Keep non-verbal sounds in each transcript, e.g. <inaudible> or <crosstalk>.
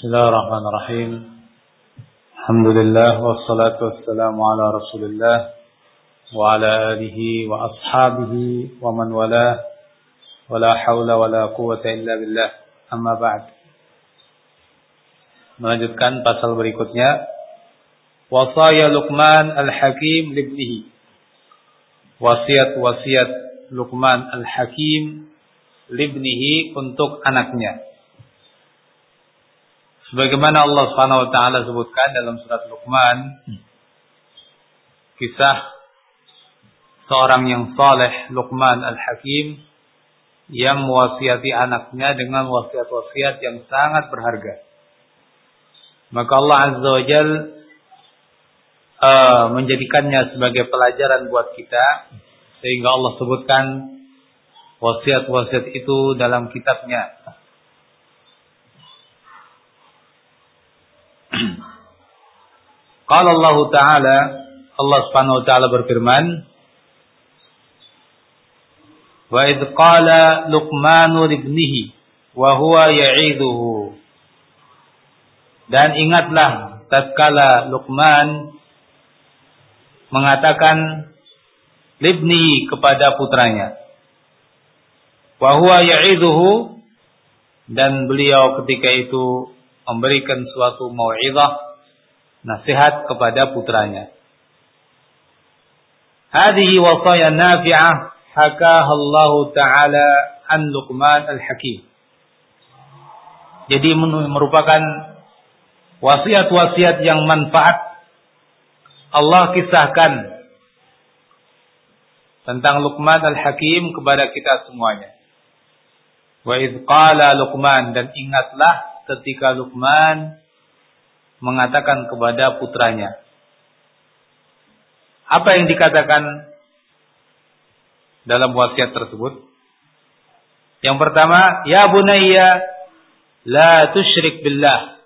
بسم الله الرحمن الرحيم الحمد لله والصلاة والسلام على رسول الله وعلى آله وأصحابه ومن والاه ولا حول ولا قوة إلا بالله أما بعد Melanjutkan pasal berikutnya Wasaya Luqman Al-Hakim libnihi Wasiat-wasiat Luqman Al-Hakim libnihi untuk anaknya Sebagaimana Allah Subhanahu wa taala sebutkan dalam surat Luqman kisah seorang yang saleh Luqman Al-Hakim yang mewasiati anaknya dengan wasiat-wasiat yang sangat berharga. Maka Allah Azza wa Jal uh, menjadikannya sebagai pelajaran buat kita sehingga Allah sebutkan wasiat-wasiat itu dalam kitabnya Qala Allah Ta'ala Allah Subhanahu wa taala berfirman Wa idh qala Luqman ibnihi wa huwa ya'iduhu. Dan ingatlah tatkala Luqman mengatakan libni kepada putranya wa huwa ya'iduhu dan beliau ketika itu memberikan suatu mau'izah nasihat kepada putranya. Hadhihi wasaya nafi'ah hakaha Allah taala an Luqman al-Hakim. Jadi merupakan wasiat-wasiat yang manfaat Allah kisahkan tentang Luqman al-Hakim kepada kita semuanya. Wa idh qala Luqman dan ingatlah ketika Luqman mengatakan kepada putranya. Apa yang dikatakan dalam wasiat tersebut? Yang pertama, ya bunayya la tusyrik billah.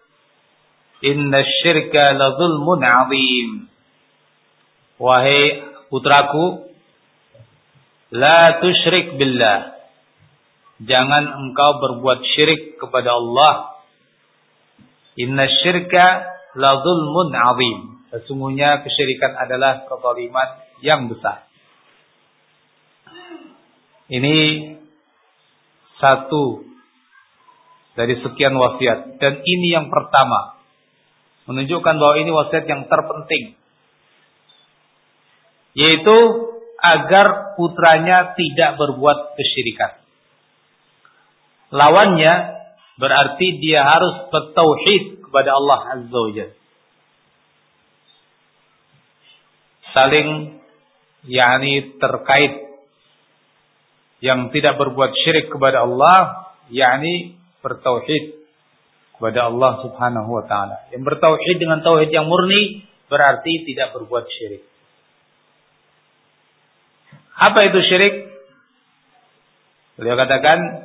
Inna syirka la zulmun azim. Wahai putraku, la tusyrik billah. Jangan engkau berbuat syirik kepada Allah Inna syirka la zulmun azim. Sesungguhnya kesyirikan adalah kezaliman yang besar. Ini satu dari sekian wasiat dan ini yang pertama menunjukkan bahwa ini wasiat yang terpenting yaitu agar putranya tidak berbuat kesyirikan. Lawannya berarti dia harus bertauhid kepada Allah Azza wa Jalla. Saling yakni terkait yang tidak berbuat syirik kepada Allah yakni bertauhid kepada Allah Subhanahu wa taala. Yang bertauhid dengan tauhid yang murni berarti tidak berbuat syirik. Apa itu syirik? Beliau katakan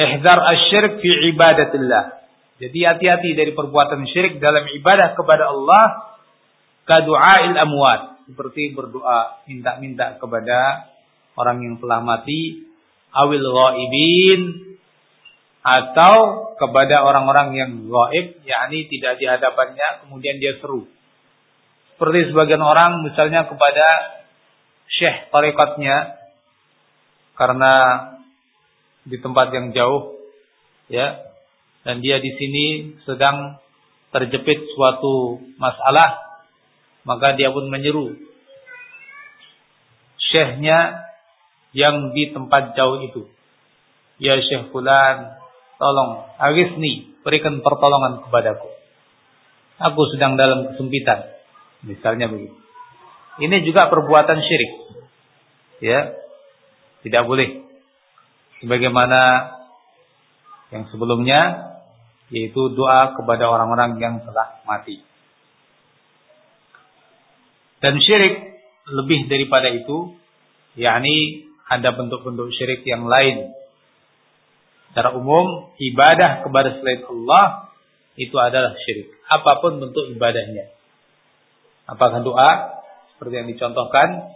Ihdar asyirk fi ibadatillah. Jadi hati-hati dari perbuatan syirik dalam ibadah kepada Allah. Kadu'ail amwat. Seperti berdoa, minta-minta kepada orang yang telah mati. Awil ghaibin. Atau kepada orang-orang yang gaib. yakni tidak di hadapannya. Kemudian dia seru. Seperti sebagian orang misalnya kepada syekh tarikatnya. Karena di tempat yang jauh ya. Dan dia di sini sedang terjepit suatu masalah maka dia pun menyeru. Syekhnya yang di tempat jauh itu ya syekh fulan tolong agisni berikan pertolongan kepadaku. Aku sedang dalam kesempitan. Misalnya begitu. Ini juga perbuatan syirik ya. Tidak boleh sebagaimana yang sebelumnya yaitu doa kepada orang-orang yang telah mati. Dan syirik lebih daripada itu, yakni ada bentuk-bentuk syirik yang lain. Secara umum, ibadah kepada selain Allah itu adalah syirik. Apa pun bentuk ibadahnya. Apakah doa seperti yang dicontohkan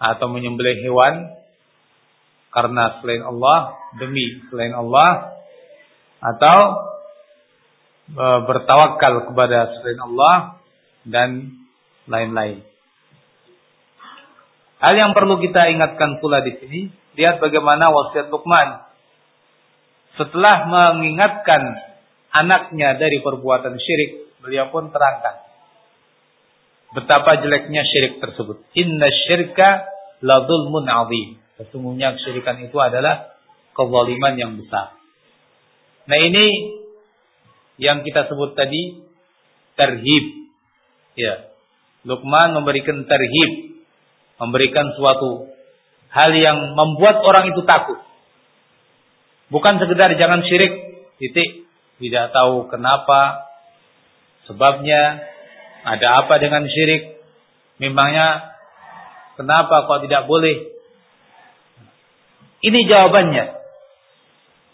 atau menyembelih hewan karena selain Allah, demi selain Allah, atau e, bertawakal kepada selain Allah dan lain-lain. Hal yang perlu kita ingatkan pula di sini, lihat bagaimana wasiat Luqman setelah mengingatkan anaknya dari perbuatan syirik, beliau pun terangkan betapa jeleknya syirik tersebut. Inna syirka la zulmun. Sesungguhnya kesyirikan itu adalah kezaliman yang besar. Nah ini yang kita sebut tadi terhib. Ya. Luqman memberikan terhib, memberikan suatu hal yang membuat orang itu takut. Bukan sekedar jangan syirik, titik. Tidak tahu kenapa, sebabnya, ada apa dengan syirik? Memangnya kenapa kok tidak boleh? Ini jawabannya.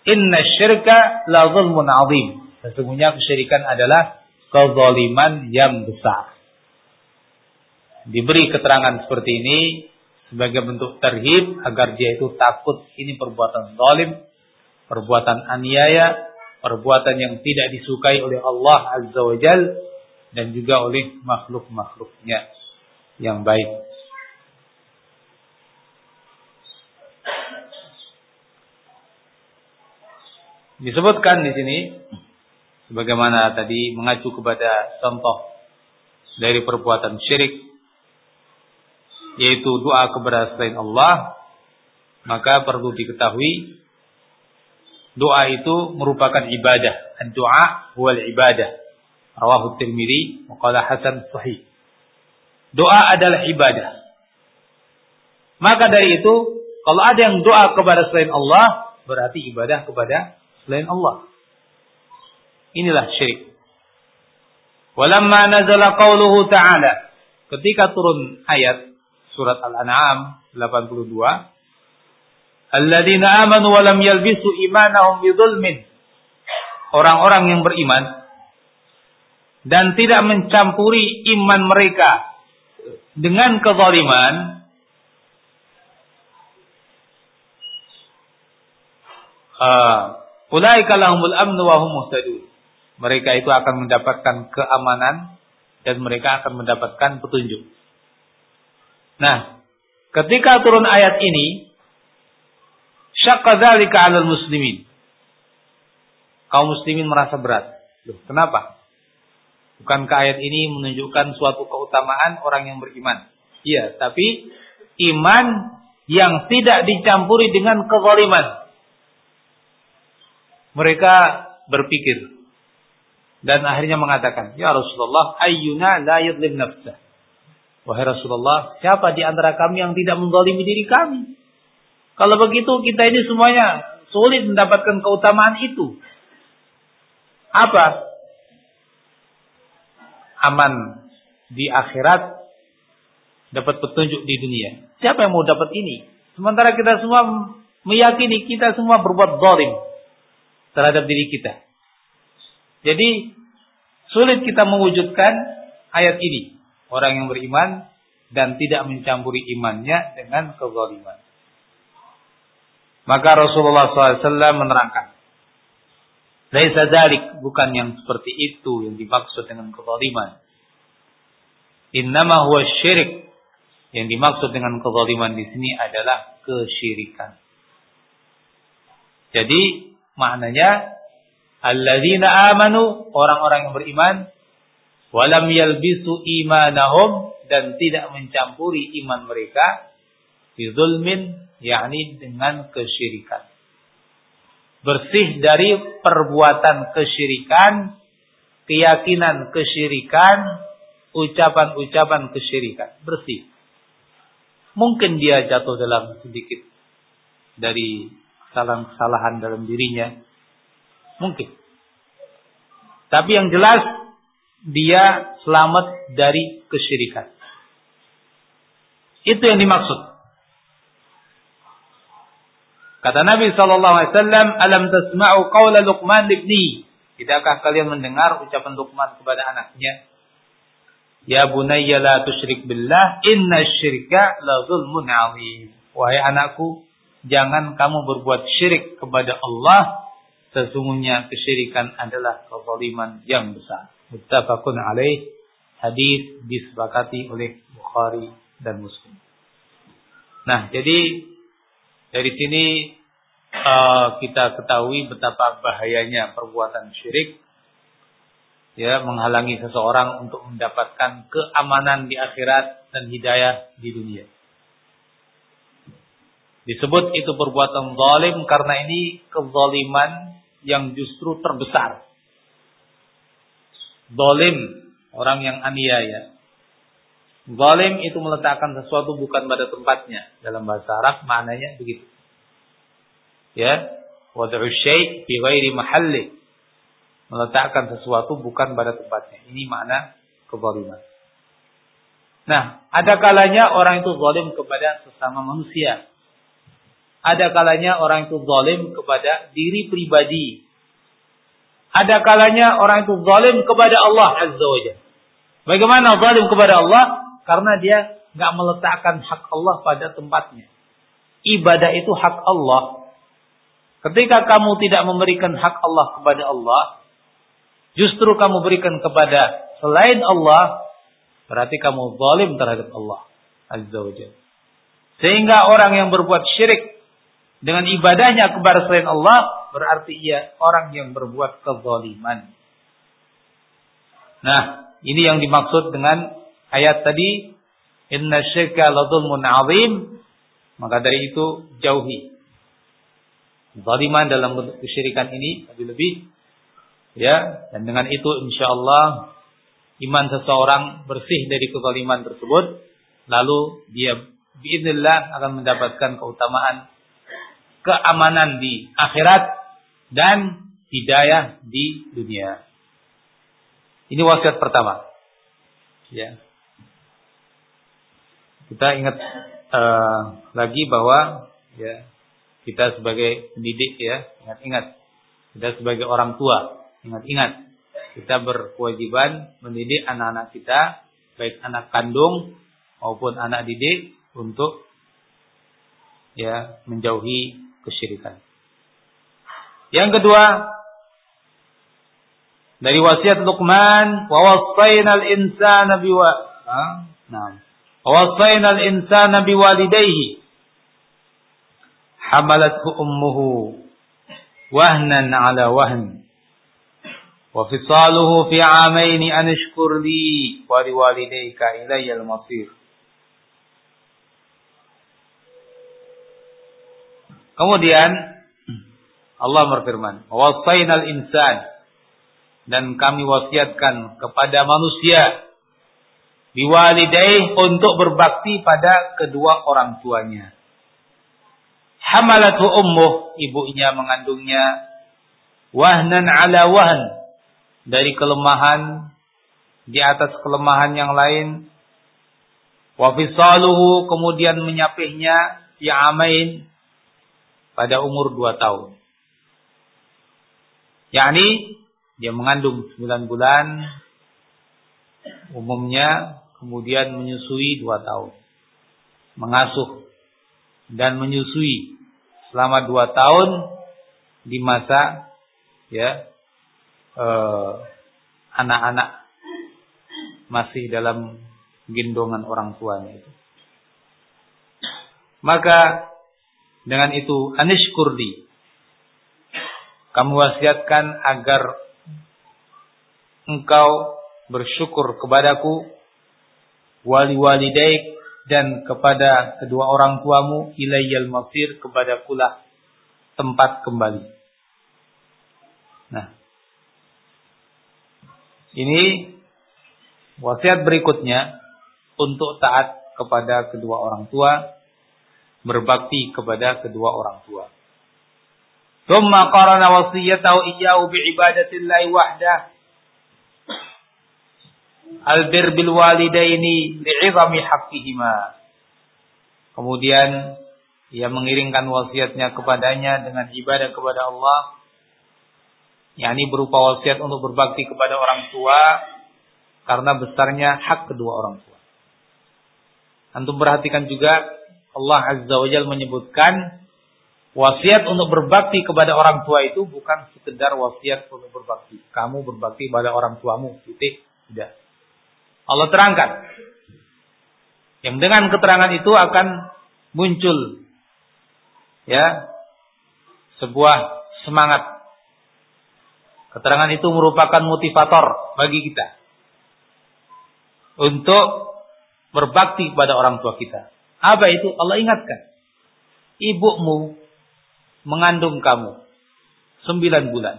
Inna syirka la zulmun azim. Sesungguhnya kesyirikan adalah kezaliman yang besar. Diberi keterangan seperti ini sebagai bentuk terhib agar dia itu takut ini perbuatan zalim, perbuatan aniaya, perbuatan yang tidak disukai oleh Allah Azza wa Jal dan juga oleh makhluk-makhluknya yang baik. Disebutkan di sini sebagaimana tadi mengacu kepada contoh dari perbuatan syirik yaitu doa kepada selain Allah maka perlu diketahui doa itu merupakan ibadah. Doa huwal ibadah. Rawahu Tirmidzi qala hasan sahih. Doa adalah ibadah. Maka dari itu, kalau ada yang doa kepada selain Allah, berarti ibadah kepada selain Allah. Inilah syirik. Walamma nazala qauluhu ta'ala. Ketika turun ayat surat Al-An'am 82, Alladzina amanu wa lam yalbisu imanahum bidzulmin. Orang-orang yang beriman dan tidak mencampuri iman mereka dengan kezaliman uh, ulaika lahumul amnu wa hum mereka itu akan mendapatkan keamanan dan mereka akan mendapatkan petunjuk. Nah ketika turun ayat ini syaqqa dzalika 'alal muslimin. Kaum muslimin merasa berat. Loh kenapa? Bukankah ayat ini menunjukkan suatu keutamaan orang yang beriman? Iya, tapi iman yang tidak dicampuri dengan kezaliman. Mereka berpikir dan akhirnya mengatakan, "Ya Rasulullah, ayyuna la yadlim nafsah." Wahai Rasulullah, siapa di antara kami yang tidak menzalimi diri kami? Kalau begitu kita ini semuanya sulit mendapatkan keutamaan itu. Apa? aman di akhirat, dapat petunjuk di dunia. Siapa yang mau dapat ini? Sementara kita semua meyakini kita semua berbuat zalim terhadap diri kita. Jadi sulit kita mewujudkan ayat ini. Orang yang beriman dan tidak mencampuri imannya dengan kezaliman. Maka Rasulullah SAW menerangkan, Laisa dalik bukan yang seperti itu yang dimaksud dengan kezaliman. Innama huwa syirik. Yang dimaksud dengan kezaliman di sini adalah kesyirikan. Jadi maknanya alladzina amanu orang-orang yang beriman walam yalbisu imanahum dan tidak mencampuri iman mereka bizulmin yakni dengan kesyirikan bersih dari perbuatan kesyirikan, keyakinan kesyirikan, ucapan-ucapan kesyirikan, bersih. Mungkin dia jatuh dalam sedikit dari kesalahan-kesalahan dalam dirinya. Mungkin. Tapi yang jelas dia selamat dari kesyirikan. Itu yang dimaksud. Kata Nabi wasallam, "Alam tasma'u qaula Luqman ibni?" Tidakkah kalian mendengar ucapan Luqman kepada anaknya? Ya bunayya la tusyrik billah, inna syirka la zulmun 'adzim. Wahai anakku, jangan kamu berbuat syirik kepada Allah. sesungguhnya kesyirikan adalah kezaliman yang besar. Muttafaqun alaih hadis disepakati oleh Bukhari dan Muslim. Nah, jadi dari sini uh, kita ketahui betapa bahayanya perbuatan syirik ya menghalangi seseorang untuk mendapatkan keamanan di akhirat dan hidayah di dunia. Disebut itu perbuatan zalim karena ini kezaliman yang justru terbesar. Zalim, orang yang aniaya. Zalim itu meletakkan sesuatu bukan pada tempatnya. Dalam bahasa Arab maknanya begitu. Ya, wad'u syai' fi ghairi mahalli. Meletakkan sesuatu bukan pada tempatnya. Ini makna kezaliman. Nah, ada kalanya orang itu zalim kepada sesama manusia ada kalanya orang itu zalim kepada diri pribadi. Ada kalanya orang itu zalim kepada Allah Azza wa. Bagaimana zalim kepada Allah? Karena dia nggak meletakkan hak Allah pada tempatnya. Ibadah itu hak Allah. Ketika kamu tidak memberikan hak Allah kepada Allah, justru kamu berikan kepada selain Allah, berarti kamu zalim terhadap Allah Azza wa. Sehingga orang yang berbuat syirik dengan ibadahnya kepada selain Allah berarti ia orang yang berbuat kezaliman. Nah, ini yang dimaksud dengan ayat tadi inna syirka ladzulmun azim. Maka dari itu jauhi. Zaliman dalam bentuk kesyirikan ini lebih-lebih ya. Dan dengan itu insyaallah iman seseorang bersih dari kezaliman tersebut. Lalu dia biidznillah akan mendapatkan keutamaan keamanan di akhirat dan hidayah di dunia. Ini wasiat pertama. Ya. Kita ingat uh, lagi bahwa ya kita sebagai pendidik ya ingat-ingat kita sebagai orang tua ingat-ingat kita berkewajiban mendidik anak-anak kita baik anak kandung maupun anak didik untuk ya menjauhi kesyirikan. Yang kedua, dari wasiat Luqman, wa wasaina al-insana biwa nah. Wa wasaina al-insana biwalidayhi hamalathu ummuhu wahnan ala wahn wa fisaluhu fi amain an ashkur li wa liwalidayka ilayya al-masir Kemudian Allah berfirman, "Wasainal insan" dan kami wasiatkan kepada manusia biwalidayh untuk berbakti pada kedua orang tuanya. Hamalatu ummuh, ibunya mengandungnya wahnan ala wahn dari kelemahan di atas kelemahan yang lain. Wa fisaluhu kemudian menyapihnya ya amain pada umur 2 tahun. yakni dia mengandung 9 bulan umumnya kemudian menyusui 2 tahun. Mengasuh dan menyusui selama 2 tahun di masa ya eh, anak-anak eh, masih dalam gendongan orang tuanya itu. Maka dengan itu anishkurdi. Kamu wasiatkan agar engkau bersyukur kepadaku wali walidaik dan kepada kedua orang tuamu ilayyal masir kepada kulah tempat kembali. Nah, ini wasiat berikutnya untuk taat kepada kedua orang tua berbakti kepada kedua orang tua. Thumma qarana wasiyatahu iyyahu bi'ibadatillahi wahdah. Al-bir bil walidaini li'izami haqqihima. Kemudian ia mengiringkan wasiatnya kepadanya dengan ibadah kepada Allah. yakni berupa wasiat untuk berbakti kepada orang tua karena besarnya hak kedua orang tua. Antum perhatikan juga Allah Azza wa Jal menyebutkan Wasiat untuk berbakti kepada orang tua itu bukan sekedar wasiat untuk berbakti. Kamu berbakti pada orang tuamu, titik. Tidak. Allah terangkan. Yang dengan keterangan itu akan muncul ya sebuah semangat. Keterangan itu merupakan motivator bagi kita untuk berbakti kepada orang tua kita. Apa itu? Allah ingatkan. Ibumu mengandung kamu sembilan bulan.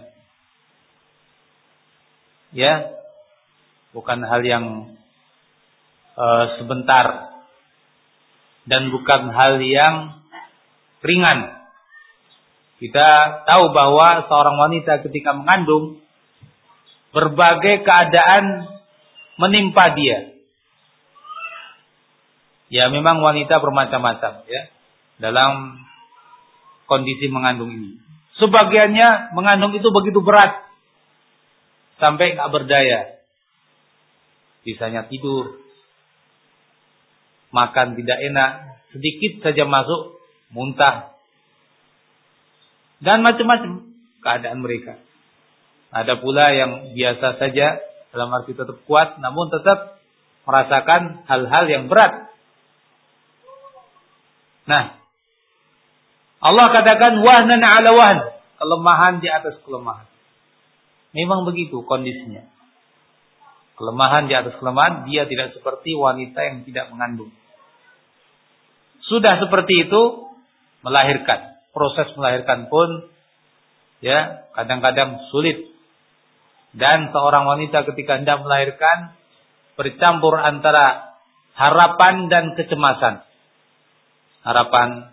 Ya, bukan hal yang uh, sebentar dan bukan hal yang ringan. Kita tahu bahwa seorang wanita ketika mengandung berbagai keadaan menimpa dia. Ya memang wanita bermacam-macam ya dalam kondisi mengandung ini. Sebagiannya mengandung itu begitu berat sampai nggak berdaya. Bisanya tidur, makan tidak enak, sedikit saja masuk muntah dan macam-macam keadaan mereka. Ada pula yang biasa saja dalam arti tetap kuat namun tetap merasakan hal-hal yang berat. Nah, Allah katakan wahnan ala wahn. Kelemahan di atas kelemahan. Memang begitu kondisinya. Kelemahan di atas kelemahan, dia tidak seperti wanita yang tidak mengandung. Sudah seperti itu, melahirkan. Proses melahirkan pun, ya, kadang-kadang sulit. Dan seorang wanita ketika hendak melahirkan, bercampur antara harapan dan kecemasan. Harapan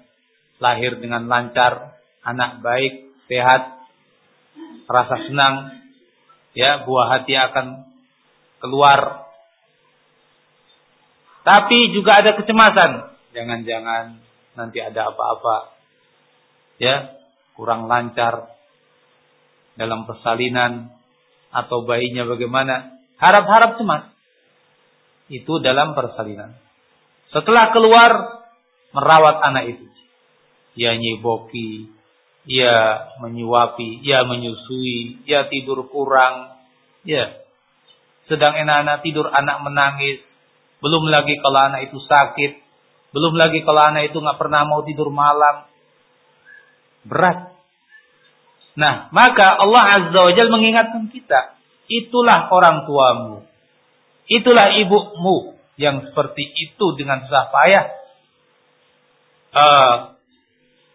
lahir dengan lancar, anak baik, sehat, rasa senang, ya buah hati akan keluar. Tapi juga ada kecemasan, jangan-jangan nanti ada apa-apa, ya kurang lancar dalam persalinan atau bayinya bagaimana, harap-harap cemas. Itu dalam persalinan. Setelah keluar merawat anak itu ia nyeboki, ia menyuapi, ia menyusui, ia tidur kurang, ya. Sedang anak-anak tidur, anak menangis. Belum lagi kalau anak itu sakit, belum lagi kalau anak itu nggak pernah mau tidur malam. Berat. Nah, maka Allah Azza wa Jalla mengingatkan kita, itulah orang tuamu. Itulah ibumu yang seperti itu dengan susah payah uh,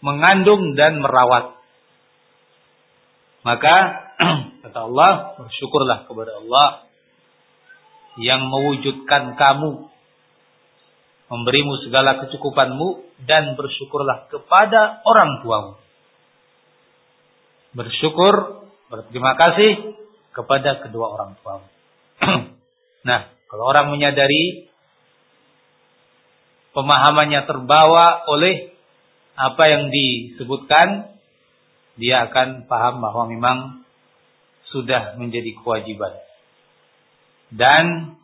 mengandung dan merawat. Maka <clears throat> kata Allah, bersyukurlah kepada Allah yang mewujudkan kamu, memberimu segala kecukupanmu dan bersyukurlah kepada orang tuamu. Bersyukur, berterima kasih kepada kedua orang tuamu. <clears throat> nah, kalau orang menyadari pemahamannya terbawa oleh apa yang disebutkan, dia akan paham bahwa memang sudah menjadi kewajiban. Dan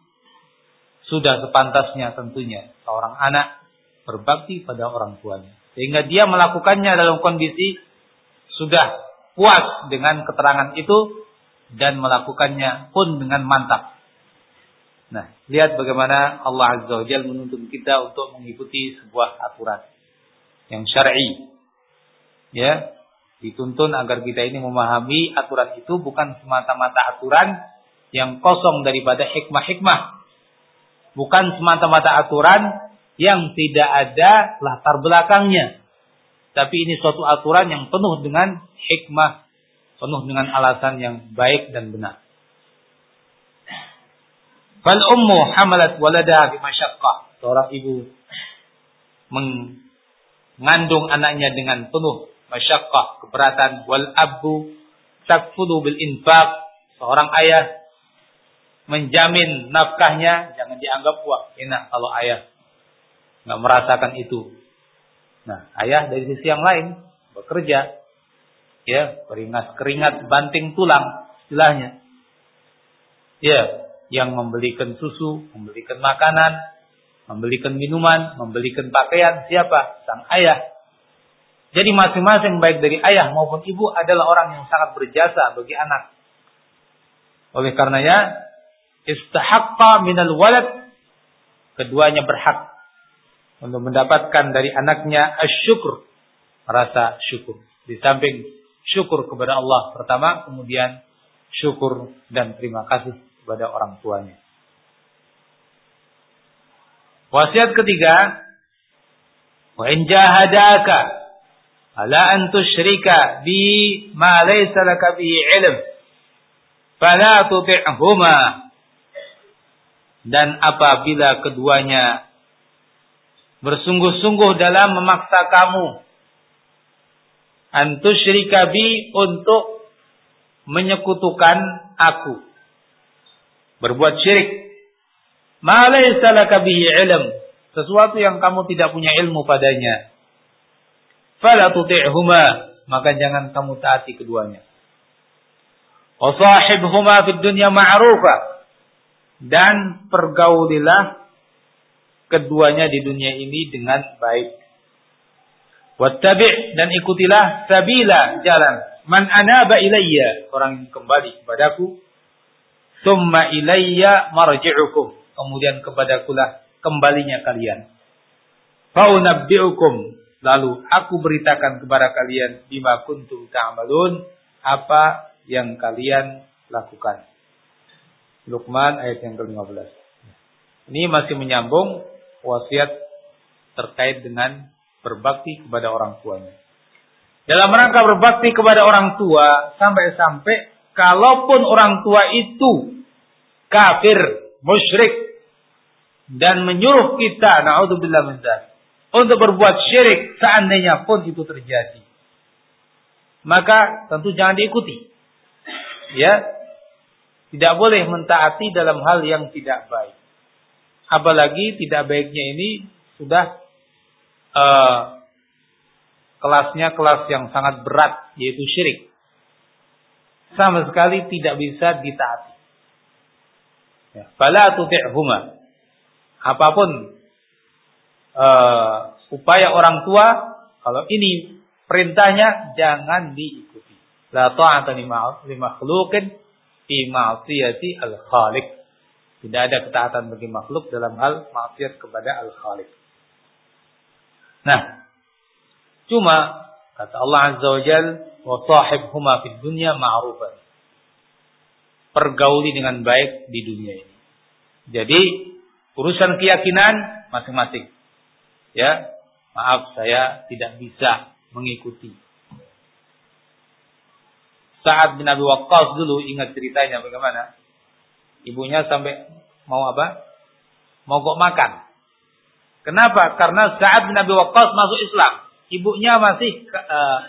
sudah sepantasnya tentunya seorang anak berbakti pada orang tuanya. Sehingga dia melakukannya dalam kondisi sudah puas dengan keterangan itu dan melakukannya pun dengan mantap. Nah, lihat bagaimana Allah Azza wa Jalla menuntun kita untuk mengikuti sebuah aturan yang syar'i. Ya, dituntun agar kita ini memahami aturan itu bukan semata-mata aturan yang kosong daripada hikmah-hikmah. Bukan semata-mata aturan yang tidak ada latar belakangnya. Tapi ini suatu aturan yang penuh dengan hikmah, penuh dengan alasan yang baik dan benar. Fal ummu hamalat walada bi Seorang ibu meng mengandung anaknya dengan penuh masyakkah, keberatan wal abu takfulu bil infaq seorang ayah menjamin nafkahnya jangan dianggap wah enak kalau ayah nggak merasakan itu. Nah, ayah dari sisi yang lain bekerja ya, keringat keringat banting tulang istilahnya. Ya, yang membelikan susu, membelikan makanan, membelikan minuman, membelikan pakaian siapa? Sang ayah. Jadi masing-masing baik dari ayah maupun ibu adalah orang yang sangat berjasa bagi anak. Oleh karenanya, istahaqqa minal walad, keduanya berhak untuk mendapatkan dari anaknya asyukur, rasa syukur. Di samping syukur kepada Allah pertama, kemudian syukur dan terima kasih kepada orang tuanya. Wasiat ketiga, wa in jahadaka ala an tusyrika bi ma laysa laka bihi ilm fala tuti'huma dan apabila keduanya bersungguh-sungguh dalam memaksa kamu antusyrika bi untuk menyekutukan aku berbuat syirik. Ma laysa laka bihi ilm. Sesuatu yang kamu tidak punya ilmu padanya. Fala tuti'huma. Maka jangan kamu taati keduanya. Wa sahibhuma fid dunya ma'rufa. Dan pergaulilah keduanya di dunia ini dengan baik. Wattabi' dan ikutilah sabila jalan. Man anaba ilayya. Orang yang kembali kepadaku thumma ilayya marji'ukum kemudian kepadakulah kembalinya kalian faunabbi'ukum Lalu aku beritakan kepada kalian bima kuntum ta'malun apa yang kalian lakukan. Luqman ayat yang ke-15. Ini masih menyambung wasiat terkait dengan berbakti kepada orang tuanya. Dalam rangka berbakti kepada orang tua sampai-sampai kalaupun orang tua itu kafir, musyrik dan menyuruh kita naudzubillah min untuk berbuat syirik seandainya pun itu terjadi. Maka tentu jangan diikuti. Ya. Tidak boleh mentaati dalam hal yang tidak baik. Apalagi tidak baiknya ini sudah uh, kelasnya kelas yang sangat berat yaitu syirik. Sama sekali tidak bisa ditaati. Ya. Fala tuti'huma. Apa pun uh, upaya orang tua, kalau ini perintahnya jangan diikuti. La ta'ata li makhluqin fi ma'siyati al-khaliq. Tidak ada ketaatan bagi makhluk dalam hal maksiat kepada al-khaliq. Nah, cuma kata Allah Azza wa Jal, sahibhuma fid dunya ma'rufan. Pergauli dengan baik di dunia ini. Jadi, urusan keyakinan masing-masing. Ya, maaf saya tidak bisa mengikuti. Saat bin Abi Waqqas dulu ingat ceritanya bagaimana? Ibunya sampai mau apa? Mogok makan. Kenapa? Karena saat bin Abi Waqqas masuk Islam. Ibunya masih uh,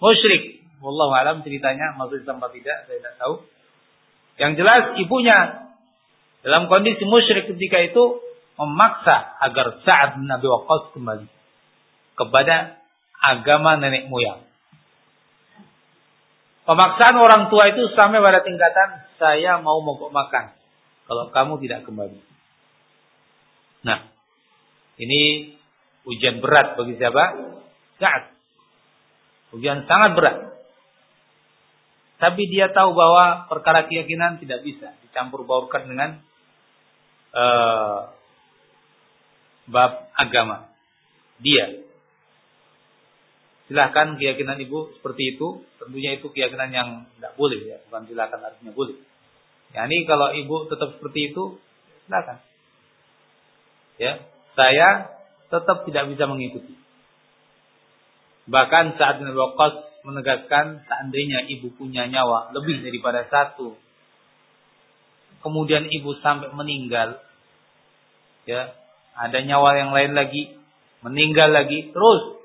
musyrik. Wallahu alam ceritanya masuk Islam tidak, saya tidak tahu. Yang jelas ibunya dalam kondisi musyrik ketika itu memaksa agar Sa'ad bin Abi Waqqas kembali kepada agama nenek moyang. Pemaksaan orang tua itu sampai pada tingkatan saya mau mogok makan kalau kamu tidak kembali. Nah, ini ujian berat bagi siapa? Sa'ad. Ujian sangat berat. Tapi dia tahu bahwa perkara keyakinan tidak bisa dicampur baurkan dengan uh, bab agama. Dia. Silahkan keyakinan ibu seperti itu. Tentunya itu keyakinan yang tidak boleh ya. Bukan silahkan artinya boleh. Ya, ini kalau ibu tetap seperti itu, silahkan. Ya, saya tetap tidak bisa mengikuti. Bahkan saat Nabi Waqqas menegaskan seandainya ibu punya nyawa lebih daripada satu. Kemudian ibu sampai meninggal. Ya, ada nyawa yang lain lagi, meninggal lagi, terus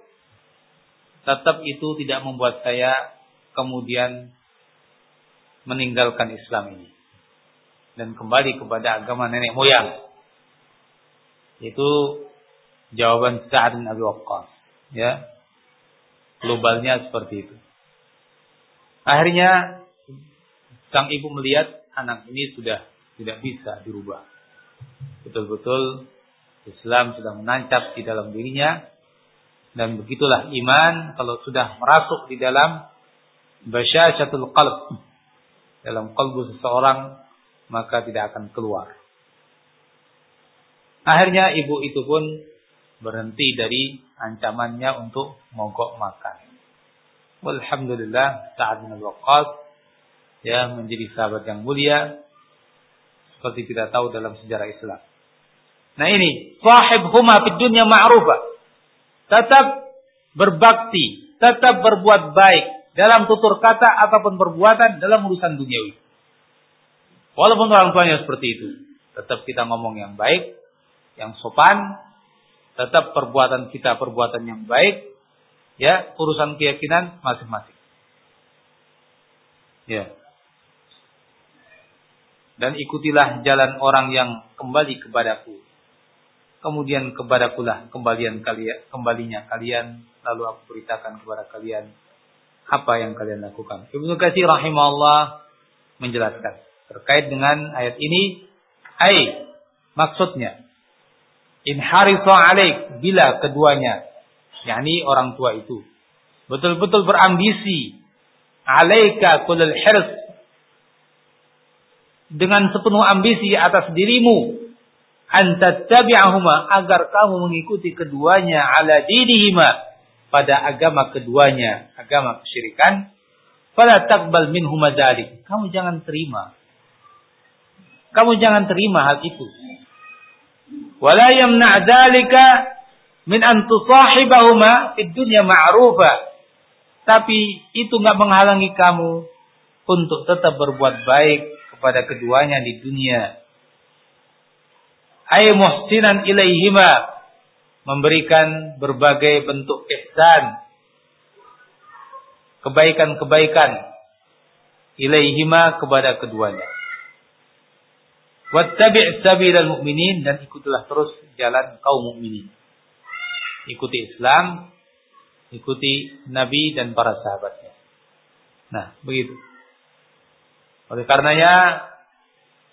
tetap itu tidak membuat saya kemudian meninggalkan Islam ini dan kembali kepada agama nenek moyang. Itu jawaban Sa'ad bin Abi Waqqas. Ya. Globalnya seperti itu. Akhirnya sang ibu melihat anak ini sudah tidak bisa dirubah. Betul-betul Islam sudah menancap di dalam dirinya Dan begitulah iman kalau sudah merasuk di dalam basyasyatul qalb. Dalam kalbu seseorang maka tidak akan keluar. Akhirnya ibu itu pun berhenti dari ancamannya untuk mogok makan. Alhamdulillah Sa'ad bin Waqqas ya menjadi sahabat yang mulia seperti kita tahu dalam sejarah Islam. Nah ini sahib huma fid dunya ma'rufa. Tetap berbakti, tetap berbuat baik dalam tutur kata ataupun perbuatan dalam urusan duniawi. Walaupun orang tuanya seperti itu, tetap kita ngomong yang baik, yang sopan, tetap perbuatan kita perbuatan yang baik, ya urusan keyakinan masing-masing. Ya. Dan ikutilah jalan orang yang kembali kepadaku. Kemudian kepadakulah kembalian kalian, kembalinya kalian, lalu aku beritakan kepada kalian apa yang kalian lakukan. Ibnu Katsir rahimahullah menjelaskan terkait dengan ayat ini, ai maksudnya in harisa alaik bila keduanya yakni orang tua itu. Betul-betul berambisi alaika kullal hirs. Dengan sepenuh ambisi atas dirimu antattabi'ahuma agar kamu mengikuti keduanya ala dinihima pada agama keduanya agama kesyirikan. Fala taqbal minhuma dzalik kamu jangan terima. Kamu jangan terima hal itu wala yamna' dzalika min an tusahibahuma fid dunya ma'rufa. Tapi itu nggak menghalangi kamu untuk tetap berbuat baik kepada keduanya di dunia. Ay muhsinan ilaihima memberikan berbagai bentuk ihsan kebaikan-kebaikan ilaihima kepada keduanya. Wattabi' sabilal mu'minin dan ikutilah terus jalan kaum mukminin. Ikuti Islam, ikuti Nabi dan para sahabatnya. Nah, begitu. Oleh karenanya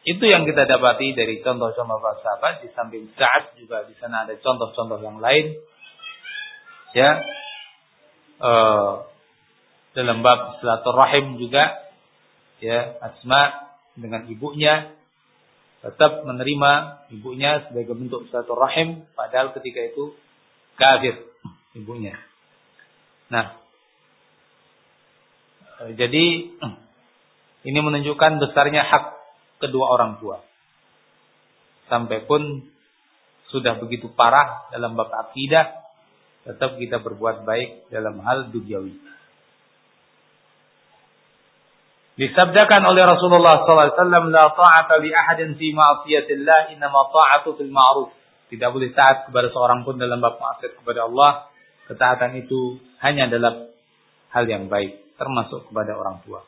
itu yang kita dapati dari contoh-contoh para sahabat di samping saat juga di sana ada contoh-contoh yang lain. Ya. Uh, dalam bab silaturahim juga ya Asma dengan ibunya tetap menerima ibunya sebagai bentuk satu rahim padahal ketika itu kafir ibunya. Nah, jadi <clears throat> ini menunjukkan besarnya hak kedua orang tua. Sampai pun sudah begitu parah dalam bab akidah, tetap kita berbuat baik dalam hal duniawi. Disabdakan oleh Rasulullah SAW, La ta'ata li ahadin fi ma'asiyatillah, innama ta'atu fil ma'ruf. Tidak boleh taat kepada seorang pun dalam bab maksiat kepada Allah. Ketaatan itu hanya dalam hal yang baik, termasuk kepada orang tua.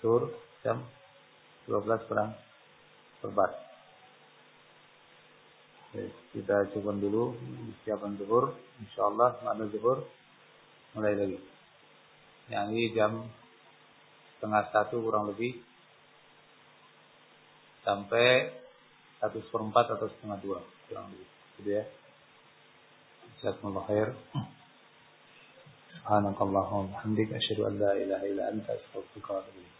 Tur jam 12 kurang berbat. Kita coba dulu siapkan zuhur. Insyaallah mana zuhur mulai lagi. Yang ini jam setengah satu kurang lebih sampai satu seperempat atau setengah dua kurang lebih. Gitu ya. Jazakumullah khair. Ilaha illa anta astaghfiruka wa atubu